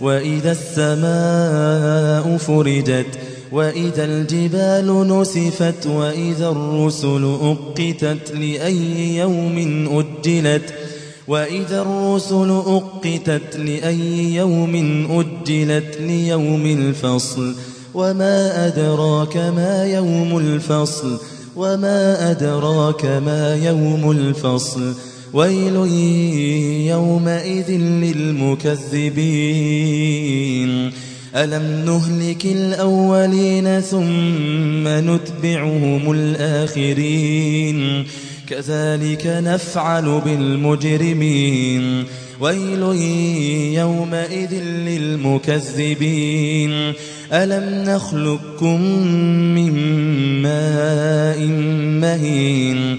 وإذا السماء فرجت وإذا الجبال نسفت وإذا الرسل أقتت لأي يوم أجلت؟ وإذا الرسل أقتت لأي يوم أجلت؟ ليوم الفصل. وما أدراك ما يوم الفصل؟ وما أدراك ما يوم الفصل؟ ويل يومئذ للمكذبين. ألم نهلك الأولين ثم نتبعهم الآخرين؟ كذلك نفعل بالمجرمين. ويل يومئذ للمكذبين. ألم نخلقكم من ماء مهين؟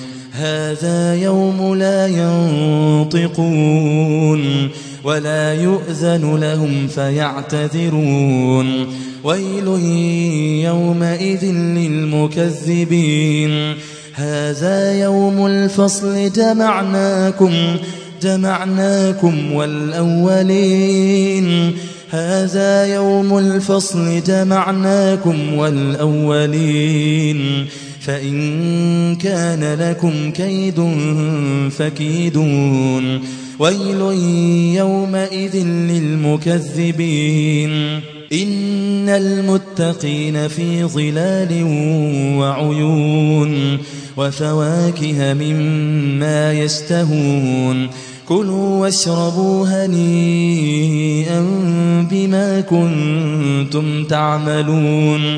هذا يوم لا ينطقون ولا يؤذن لهم فيعتذرون. ويل يومئذ للمكذبين. هذا يوم الفصل جمعناكم جمعناكم والأولين. هذا يوم الفصل جمعناكم والأولين. فإن كان لكم كيد فكيدون. ويل يومئذ للمكذبين. إن المتقين في ظلال وعيون. وفواكه مما يشتهون. كلوا واشربوا هنيئا بما كنتم تعملون.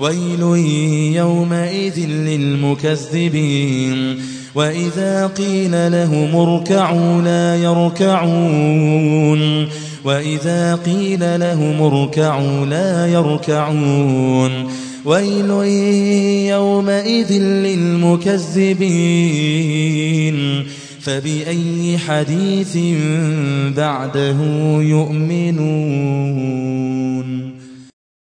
ويل يومئذ للمكذبين وإذا قيل لهم اركعوا لا يركعون وإذا قيل لهم اركعوا لا يركعون ويل يومئذ للمكذبين فبأي حديث بعده يؤمنون